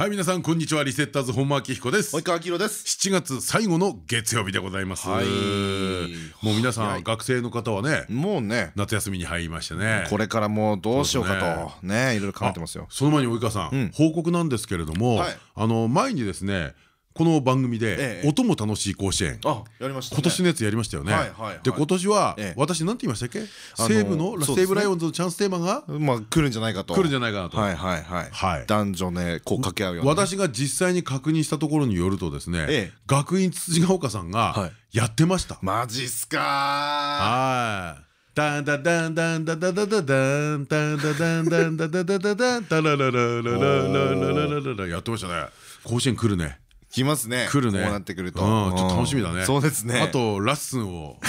はい皆さんこんにちは。リセッターズ本間明彦です。及川明です。7月最後の月曜日でございます。はい。もう皆さん学生の方はねもうね。夏休みに入りましてね。これからもうどうしようかとね。いろいろ考えてますよ。その前に及川さん。報告なんですけれどもはい。あの前にですねこの番組でええ。音も楽しい甲子園。あやりました今年のやつやりましたよね。で今年はええ。私なんて言いましたっけ？西武の西武ライオンズのチャンステーマが？まあ来るんじゃないかと。来るんじゃないかなと。はいはいはい。はい。男女ねこう掛け合うような私が実際に確認したところによるとですねええ。学院辻ヶ丘さんがはい。やってました。マジっすかはい。ダンダダンダンダダダダダンダンダダンダンダダダダダンダララララララララララやってましたね。甲子園来るね。来ますね。来るね。こうなってくると。うんちょっと楽しみだね。そうですね。あとラッスンを。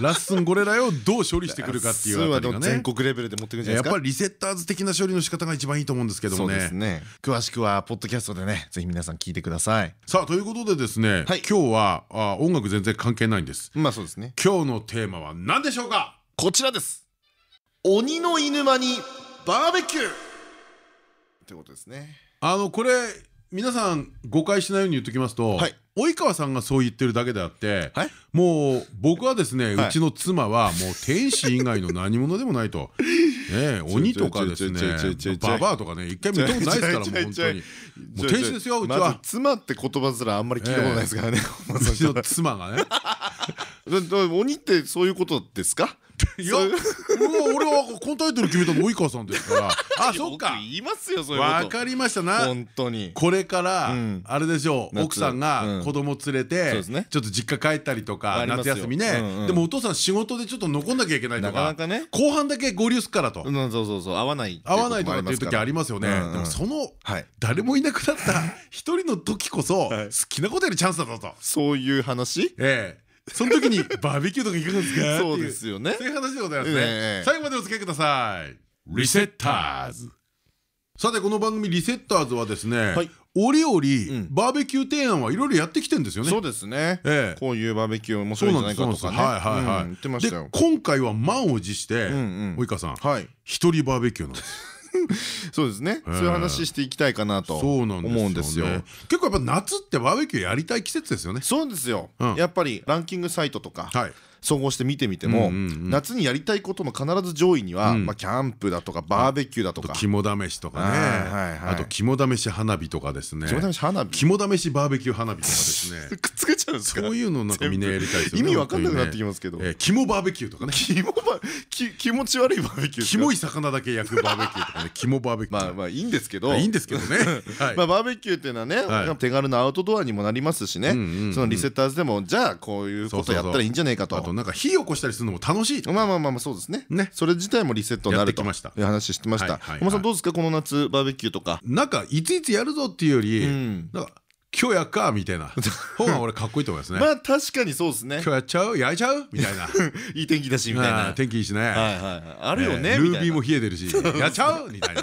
ラッスンゴレラをどう処理してくるかっていうあたりがね。全。国レベルで持ってくるんじゃないですか？やっぱりリセッターズ的な処理の仕方が一番いいと思うんですけどもね。ね。詳しくはポッドキャストでねぜひ皆さん聞いてください。さあということでですね、はい。今日はあ音楽全然関係ないんです。まあそうですね。今日のテーマは何でしょうか？こちらです。鬼の犬間にバーベキュー。ってことですね。あのこれ皆さん誤解しないように言っときますと、はい。及川さんがそう言ってるだけであって、はい。もう僕はですね、はい。うちの妻はもう天使以外の何者でもないと。ねえ鬼とかですねババアとかね一回も見たことないですからもう本当に。もう天使ですようちは。妻って言葉すらあんまり聞いたことないですからね。うちの妻がね。鬼ってそういうことですか？いや俺は俺はこのタイトル決めたの及川さんですから。あそっか。言いますよそういうこと。わかりましたな。本当に。これからうん。あれでしょう。夏。奥さんうん。が子供連れてちょっと実家帰ったりとか夏休みね。でもお父さん仕事でちょっと残んなきゃいけないとなかかなかね。後半だけ合流すっからと。うんそうそうそう合わない合わないとかっていう時ありますよね。でもそのはい。誰もいなくなった一人の時こそ好はい。きなことやるチャンスだぞと。そういう話？ええその時にバーベキューとかいかがですか？そうですよね。そういう話でございますね。ええ最後までお付き合いください。リセッターズ。さてこの番組リセッターズはですねはい。折々ん。バーベキュー提案はいろいろやってきてんですよね。そうですね。ええ。こういうバーベキュー面白いんそうじゃないかとかね。はいはいはい。うん言ってましたよ。で今回は満を持して及川さんはい。一人バーベキューなんです そうですね。そういう話していきたいかなと思うんですよ。結構やっぱ夏ってバーベキューやりたい季節ですよね。そうですよ。うん。やっぱりランキングサイトとかはい総合して見てみても夏にやりたいことの必ず上位にはうん。まあキャンプだとかバーベキューだとか。肝試しとかね。あと肝試し花火とかですね。肝試し花火？肝試しバーベキュー花火とかですね。くっつけちゃうんですか？そういうのなんかみんなやりたいですよね意味わかんなくなってきますけど。えー肝バーベキューとかね。気もばき気持ち悪いバーベキューですかキモい魚だけ焼くバーベキューとかね。肝バーベキュー。まあまあいいんですけど。いいんですけどね。はい。まあバーベキューっていうのはねはい。手軽なアウトドアにもなりますしね。そのリセッターズでもじゃあこういうことやったらいいんじゃないかと。あとなんか火起こしたりするのも楽しいまあまあまあまあそうですね。ね。それ自体もリセットになるとやってきました。いう話してました。小間さんどうですか？この夏バーベキューとか。なんかいついつやるぞっていうよりうん。なんか今日やっかみたいな。方が俺かっこいいと思いますね。まあ確かにそうですね。今日やっちゃう？焼いちゃう？みたいな。いい天気だしみたい あなー天気いいしね。はいはいはい。あるよねえールービーも冷えてるし。やっちゃう？みたいな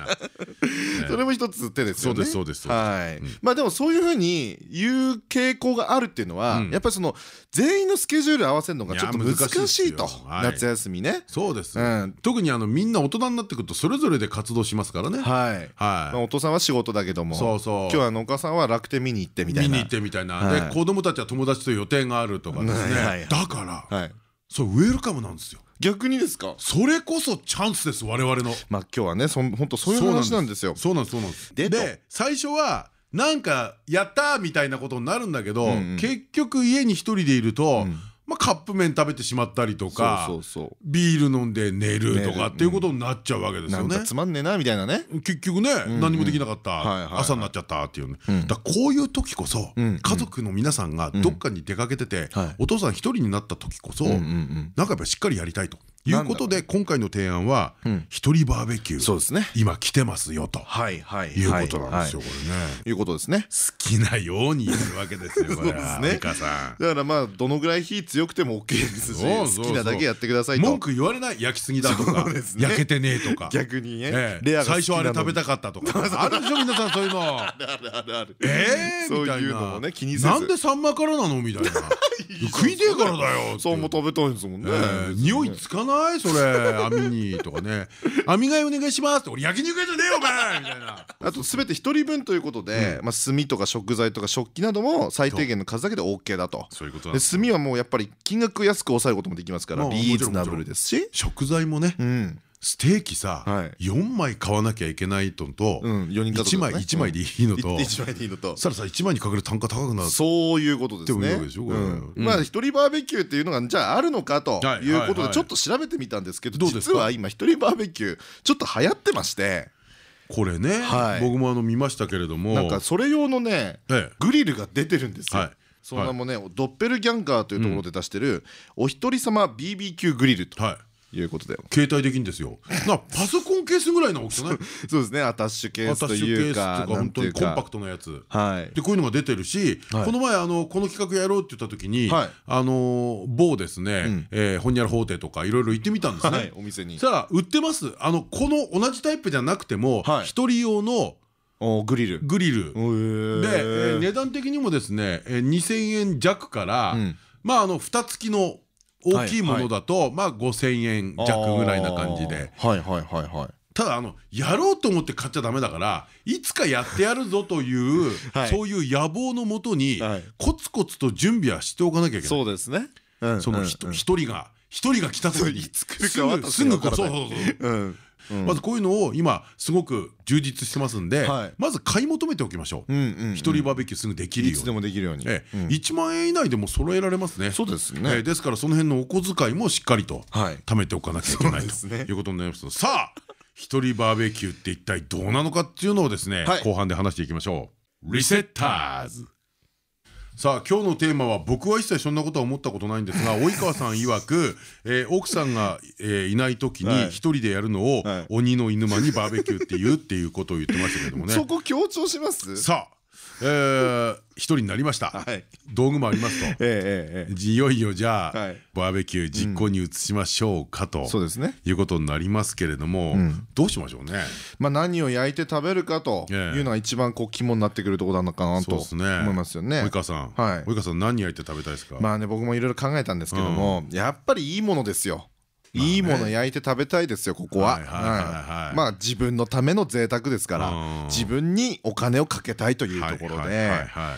それも一つ手ですよね。そうですそうですはい。まあでもそういうふうに言う傾向があるっていうのはうん。やっぱりその全員のスケジュール合わせるのがちょっと難しいとはい。夏休みね。そうです。うん。特にあのみんな大人になってくるとそれぞれで活動しますからね。はい。まあはお父さんは仕事だけどもそうそう。今日はあのお母さんは楽天見に行ってみたいな。い見に行ってみたいな。はい。で子供たちは友達と予定があるとかですはいはいねだからはい。そうウェルカムなんですよ逆にですか？それこそチャンスです我々の。まあ今日はねそん本当そういう話なんですよ。そうなんですそうなんです。で最初はなんかやったーみたいなことになるんだけど、うんうん。結局家に一人でいると、んまあ、カップ麺食べてしまったりとかビール飲んで寝るとかっていうことになっちゃうわけですよね。かつまんねえなみたいなね。結局ね、何もできなかった、朝になっちゃったっていうね、ん。だこういう時こそ、うん家族の皆さんがどっかに出かけてて、はい。お父さん一人になった時こそ、なんかやっぱりしっかりやりたいということで今回の提案は一人バーベキュー。そうですね。今来てますよと。はいはいい。うことなんですよこれね。いうことですね。好きなように言うわけですよこれは。美香さん。だからまあどのぐらい火強くても OK ですし好きなだけやってくださいと。文句言われない焼きすぎだとか。焼けてねえとか。逆にねええ。レア最初あれ食べたかったとか。あるでしょ皆さんそういうの。あるあるある。ええ？そういないうのもね気にせず。なんでサンマからなの？みたいな。食いてえからだよそうも食べたいんですもんね。ええ。匂いつかないそれ。網にとかね。網替えお願いしますって。俺焼肉屋じゃねえよお前みたいな。あと全て一人分ということでまあ炭とか食材とか食器なども最低限の数だけで OK だと。そういうことで炭はもうやっぱり金額安く抑えることもできますからまあリーズナブルですし。食材もね。うんステーキさはい。4枚買わなきゃいけないのとうん4人家族1枚ね1枚でいいのと。1枚でいいのと。そしたらさ1枚にかける単価高くなる。そういうことですね。まあ一人バーベキューっていうのがじゃああるのかとはいいうことでちょっと調べてみたんですけど実は今一人バーベキューちょっと流行ってまして。これねはい。僕もあの見ましたけれども。なんかそれ用のねええ。グリルが出てるんですよ。はい。その名もねドッペルギャンガーというところで出してるお一人様 BBQ グリルと。はいいうことで携帯できるんですよ。なパソコンケースぐらいの大きさね。そうですね。アタッシュケースというか本当にコンパクトなやつ。はい。でこういうのが出てるし、はい。この前あのこの企画やろうって言った時に、はい。あの某ですね、ん。えーほんにゃら法廷とかいろいろ行ってみたんですね。はいお店に。さあ売ってます。あのこの同じタイプじゃなくてもはい。一、人用のおグリル。グリル。で、えーで値段的にもですね、えー2000円弱から、うん。まああの蓋付きの大きいものだと、まあ5000円弱ぐらいな感じで。はいはいはいはい。ただあのやろうと思って買っちゃダメだからいつかやってやるぞという、はい。そういう野望のもとに、はい。コツコツと準備はしておかなきゃいけない。そうですね。うんその一人が一人が来た時にすぐわからないすぐこうそまずこういうのを今すごく充実してますんで、はい。まず買い求めておきましょう、一人バーベキューすぐできるいつでように。もできるように。ええ。うん。1万円以内でも揃えられますね。そうですええ。ねですからその辺のお小遣いもしっかりとはい。貯めておかなきゃいけないそうですね。ということになりますさあ一人バーベキューって一体どうなのかっていうのをですね、はい。後半で話していきましょう。リセッターズさあ今日のテーマは僕は一切そんなことは思ったことないんですが 及川さん曰く、えー奥さんが、えーいない時にはい。一人でやるのを、はい。鬼の犬間にバーベキューって言うっていうことを言ってましたけどもね。そこ強調します？さあ、えー一人になりました、はい。道具もありますと。いよいよじゃあ、はい。バーベキュー実行に移しましょうかと、えそうですね。いうことになりますけれども、ん。どうしましょうね。まあ何を焼いて食べるかとええ。いうのが一番こう肝になってくるところなのかなと。思いますよね。及川さん、はい。及川さん何焼いて食べたいですか？まあね僕もいろいろ考えたんですけどもやっぱりいいものですよいいもの焼いて食べたいですよここは。まあ自分のための贅沢ですからうん。自分にお金をかけたいというところで。はい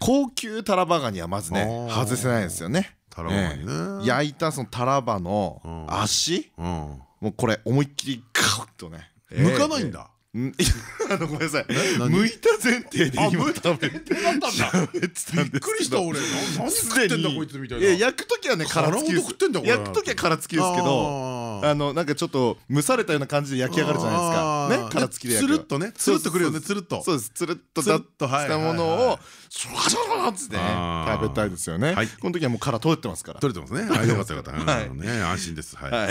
高級タラバガニはまずね外せないですよね。タラバガニね。ええ焼いたそのタラバのうん。足？うん。もうこれ思いっきりガッとね。剥かないんだ。ん。あのごめんなさい。何？剥いた前提であ今食べてたんですけど。びっくりした俺。な何食ってんだこいつみたいな。焼く時はね殻付き焼く時は殻付きですけどあのなんかちょっと蒸されたような感じで焼き上がるじゃないですか。ね殻付きで焼くつるっとね。つるっとくるよねつるっと。そうです。つるっとだしたものをシュワシュワってね食べたいですよね。はい。この時はもう殻取れてますから。取れてますね。はいよかったよかった。安心です。はい。はい。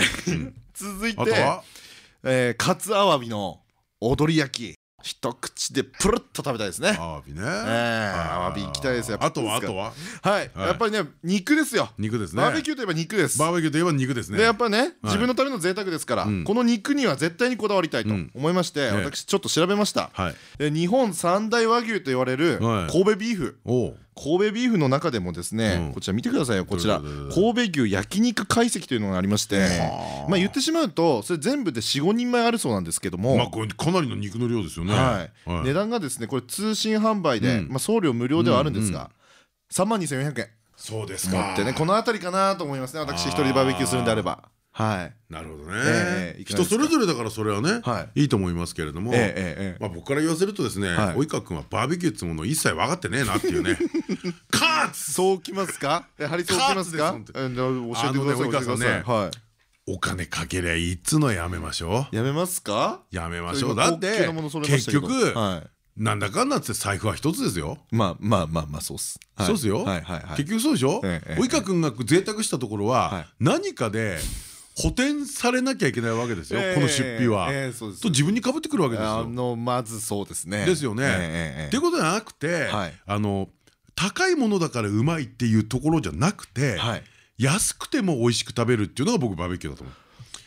続いてカツアワビの踊り焼き。一口でプルッと食べたいですね。アワビね。ええアワビ行きたいです。よあとはあとは？はい。はい。やっぱりね肉ですよ。肉ですね。バーベキューといえば肉です。バーベキューといえば肉ですね。でやっぱね自分のための贅沢ですからん。この肉には絶対にこだわりたいとうん。思いましてえ私ちょっと調べました。日本三大和牛と言われるはい。神戸ビーフ神戸ビーフの中でもですねうん。こちら見てくださいよこちら。神戸牛焼肉懐石というのがありましてはあ。まあ言ってしまうとそれ全部で45人前あるそうなんですけども。まあこれかなりの肉の量ですよね。値段がですねこれ通信販売でうん。まあ送料無料ではあるんですが3万2400円。そうです持か。ってねこの辺りかなと思いますね。私一人でバーベキューするんであればはい。なるほどね。人それぞれだからそれはねはい。いいと思いますけれども。まあ僕から言わせるとですね、はい。及川君はバーベキューっつうものを一切分かってねえなっていうね。カーツ！そうきますか？やはりそうきますか？教えて及川さんねはお金かけりゃいつのやめましょいやめますか？う。やめましょう。今だって結局はい。なんだかんだって財布は一つですよ。まあまあまあまあそうっす。はい。そうですよ。結局そうでしょ？及川君が贅沢したところははい。何かで補填されなきゃいけないわけですよ、ええこの出費は。と自分にかぶってくるわけですあよ。のまずそうですね。ですよね。っていうことじゃなくて、はい。あの高いものだからうまいっていうところじゃなくて、はい。安くても美味しく食べるっていうのが僕バーベキューだと思う。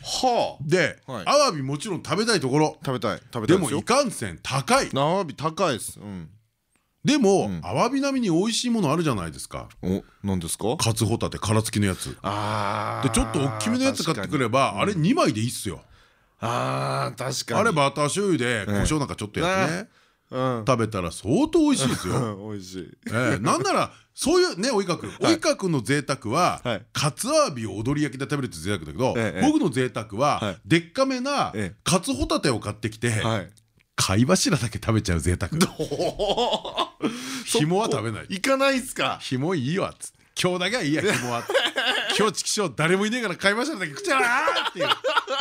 はあ。で、はい。アワビもちろん食べたいところ。食べたい食べたでいですよ。もいかんせん高い。アワビ高いです。うんでも、うん。アワビ並みに美味しいものあるじゃないですか。お何ですか？カツホタテ殻付きのやつ。あでちょっと大きめのやつ買ってくればあれ2枚でいいっすよ。あー確かに。あれバター醤油で胡椒なんかちょっとやってね。うん。食べたら相当美味しいですよ。う ん美味しい。ええ。なんならそういうねおいかくん。おいかくんの贅沢ははい。カツアワビを踊り焼きで食べるって贅沢だけどええ僕の贅沢ははい。でっかめなええ。カツホタテを買ってきてはい。貝柱だけ食べちゃう贅沢 紐は食べない。行かないっすか？紐いいわっつって。今日だけはいいや紐は。今日ちきしょう誰もいねえから買いましただけ食っちゃうなーっていう。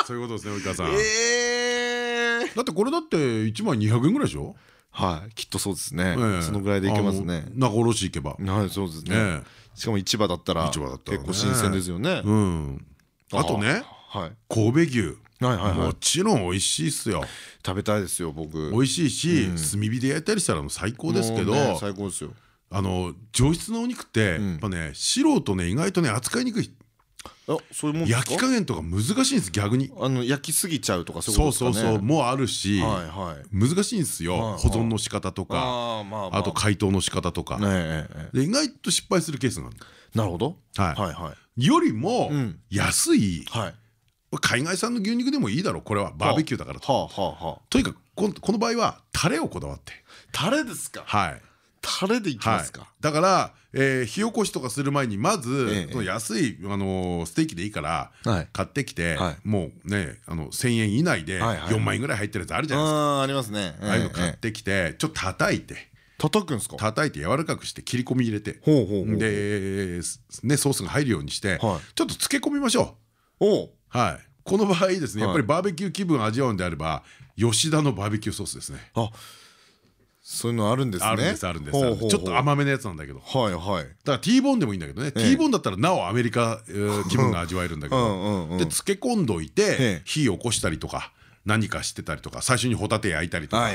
そういうことですね及川さん。だええってこれだって1枚200円ぐらいでしょ？はいきっとそうですね。ええ。そのぐらいでいけますね。仲卸行けば。はいそうですね。えしかも市場だったら市場だったらね。結構新鮮ですよね。うん。あとねはい。神戸牛もちろん美味しいっすよ。食べたいですよ僕。美味しいし炭火で焼いたりしたらもう最高ですけどもうね最高ですよ。あの上質なお肉ってやっぱね素人ね意外とね扱いにくい。あそういうもん焼き加減とか難しいんです逆に。あの焼きすぎちゃうとかそういうそうことですかね？そうそうもうあるしはいはい。難しいんですよはいはい。保存の仕方とか。あーまあまあ。と解凍の仕方とか。ねで意外と失敗するケースがある。なるほど。はい。はいはい。よりもうん。安いはい海外産の牛肉でもいいだろう。これは。バーベキューだからと。はあはあはあ。とにかくここの場合はタレをこだわって。タレですか？はい。タレでいきはいますか、だから、えー火起こしとかする前にまず、ええ。その安い、あのーステーキでいいから、はい。買ってきて、はい。もうねあの1,000円以内ではいはい。4万円ぐらい入ってるやつあるじゃないですか、あーありますね。ああいうの買っええてきてちょっと叩いて。叩くんですか？叩いて柔らかくして切り込み入れて。ほうほうほうで、ね、ソースが入るようにして、はい。ちょっと漬け込みましょおうう。はい。この場合ですねやっぱりはいバーベキュー気分を味わうんであれば吉田のバーベキューソースですね。あそういうのあるんですね。あるんですあるんですちょっと甘めのやつなんだけど。はいはい。だから T ボーンでもいいんだけどね、ええ。T ボーンだったらなおアメリカ、えー気分が味わえるんだけど。で漬け込んどいええ。て火を起こしたりとか何かしてたりとか最初にホタテ焼いたりとか。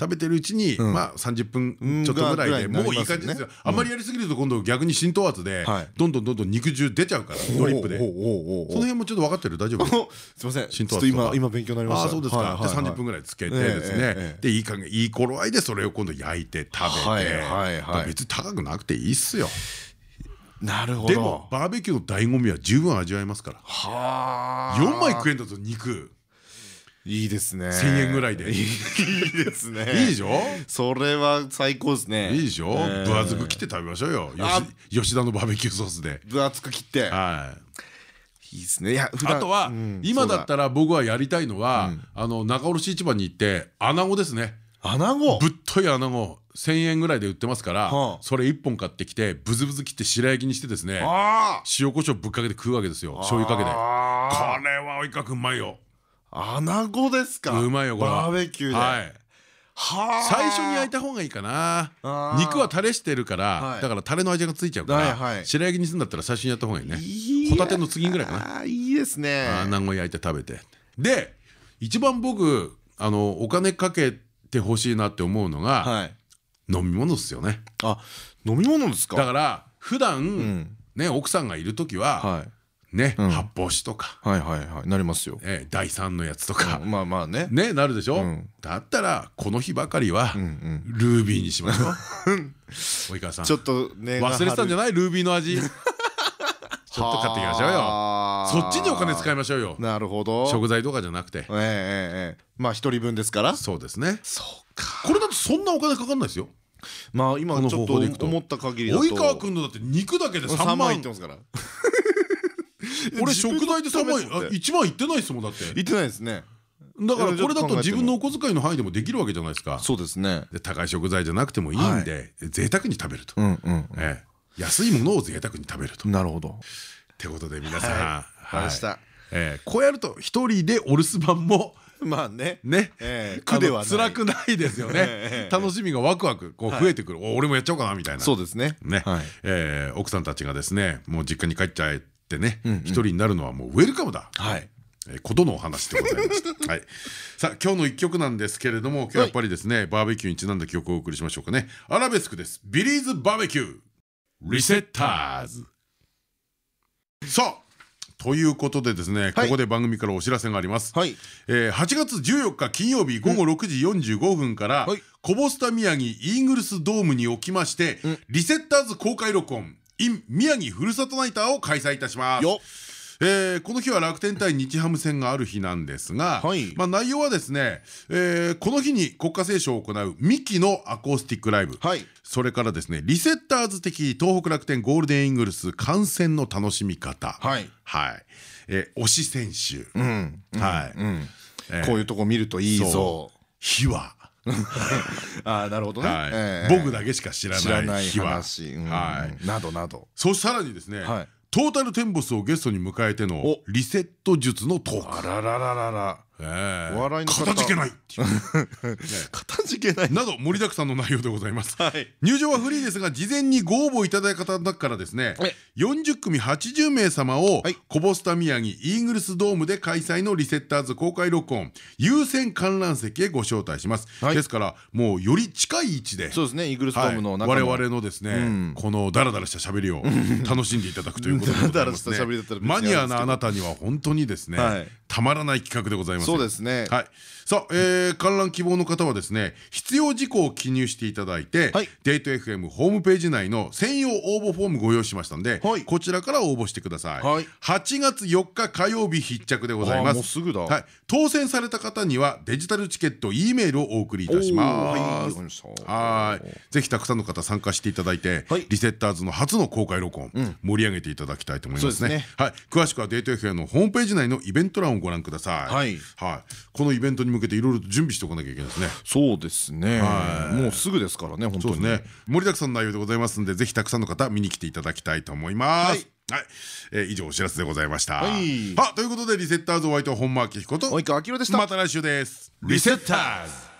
食べてるうちにまあ30分ちょっとぐらいでもういい感じですよ。あん。まりやりすぎると今度逆に浸透圧ではい。どんどんどんどん肉汁出ちゃうからドリップで。その辺もちょっと分かってる？大丈夫？おすいません。浸透圧今今勉強になりました。ああそうですか。ではいはいはい。30分ぐらいつけてええですね。ええでいい加減いい頃合いでそれを今度焼いて食べはいて。はいはい。だから別に高くなくていいっすよ。なるほでもバーベキューの醍醐味は十分味わえますから。はあ。4枚食えんだと肉いいですね。1000円ぐらいで。いいですね。いいでしょ？それは最高ですね。いいでしょ？ええ分厚く切って食べましょうよ。あ吉吉田のバーベキューソースで。分厚く切って。はい。いいですね。あとはうん今だったらら僕はやりたいのはあの仲卸市場に行って穴子ですね。穴子？ぶっとい穴子。1000円ぐらいで売ってますからはあ。それ1本買ってきてブズブズ切って白焼きにしてですねあ塩コショウぶっかけて食うわけですよ。醤油かけて。こあれはおいかくうまいよ穴子ですか？うまいよこれ。はバーベキューで。はい。はあ。最初に焼いた方がいいかな。肉はタレしてるから、はい。だからタレの味がついちゃうから、はいはい。白焼きにするんだったら最初にやった方がいいね。いいホタテの次ぐらいかな。あーいいですね。穴子焼いて食べて。で一番僕あのお金かけてほしいなって思うのが、はい。飲み物ですよね。あ飲み物ですか？だから普段、ん。ね奥さんがいる時は、はいね、ん。発泡酒とか、はいはいはい。なりますよ。え第3のやつとか、まあまあね。ねなるでしょ、ん。だったらこの日ばかりは、んルービーにしましょう。及川さん。ちょっとね忘れてたんじゃない？ルービーの味。ちょっと買ってきましょうよ。よそっちにお金使いましょうよ。なるほど。食材とかじゃなくて。ええええええ。まあ一人分ですから。そうですね。そうか。これだとそんなお金かかんないですよ。まあ今ちょっと思った限りだと。及川君のだって肉だけで3 3万万いってますから 俺食材で3万自分の？ためって。1万いってないですもんだって。言ってないですね。だからこれだと自分のお小遣いの範囲でもできるわけじゃないですか。そうですね。で高い食材じゃなくてもいいんで贅沢に食べると。うんうんええ。安いものを贅沢に食べると。っなるほど。てことで皆さん。こうやると一人でお留守番も まあね。ね。ええ。苦では辛くないですよね。ええ。楽しみがワクワクこう増えてくる。お俺もやっちゃおうかなみたいな。そうですね。ね。奥さんたちがですねもう実家に帰っちゃってってね一人になるのはもうウェルカムだはいえーことのお話でございました。はい。さあ今日の一曲なんですけれども、今日やっぱりですね、バーベキューにちなんだ曲をお送りしましょうかね。アラベスクです。ビリーズバーベキューリセッターズ。さあ。ということでですね、ここで番組からお知らせがあります。はいえー8月14日金曜日午後6時45分から、はいコボスタ宮城イーグルスドームにおきまして、リセッターズ公開録音 in 宮城ふるさとナイターを開催いたします。よえーこの日は楽天対日ハム戦がある日なんですが、はい。まあ、内容はですね、えーこの日に国歌斉唱を行うミキのアコースティックライブ、はい。それからですねリセッターズ的東北楽天ゴールデンイーグルス観戦の楽しみ方。はい。はい、えー推し選手、うん。はい、うん。えー。こういうとこ見るといいぞ。秘話 ああなるほどね。僕だけしか知らない秘話。などなど。そさらにですね、はい。トータルテンボスをゲストに迎えてのお。リセット術のトーク。あららららら。ええお笑いの方。片付けないっていう。かたじけない。など盛りだくさんの内容でございます。はい。入場はフリーですが事前にご応募いただいた方の中からですねえ。40組80名様をはい。コボスタ宮城イーグルスドームで開催のリセッターズ公開録音優先観覧席へご招待します、はい。ですからもうより近い位置でそうですねイーグルスドはいームの中の我々のですね、ん。このダラダラした喋りを楽しんでいただくということでマニアなあなたには本当にですね、はいたまらない企画でございますそうですね。はい。さあ、えー観覧希望の方はですね、必要事項を記入していただいて、はい。デート FM ホームページ内の専用応募フォームご用意しましたんで、はい。こちらから応募してください。はい。8月4日火曜日必着でございます。もうすぐだ。はい。当選された方にはデジタルチケット、E メールをお送りいたします。はい。ぜひたくさんの方参加していただいて、はい。リセッターズの初の公開録音、盛り上げていただきたいと思いますね。ね。はい。詳しくはデート FM のホームページ内のイベント欄をご覧ください。はい。はい、このイベントに向けていろいろと準備しておかなきゃいけないですね。そうですね。はい。もうすぐですからね本当に。ね。盛りだくさんの内容でございますんでぜひたくさんの方見に来ていただきたいと思います。はい、えー以上お知らせでございました。はい。あということでリセッターズお相手は本間明彦と及川明でした。また来週です。リセッターズ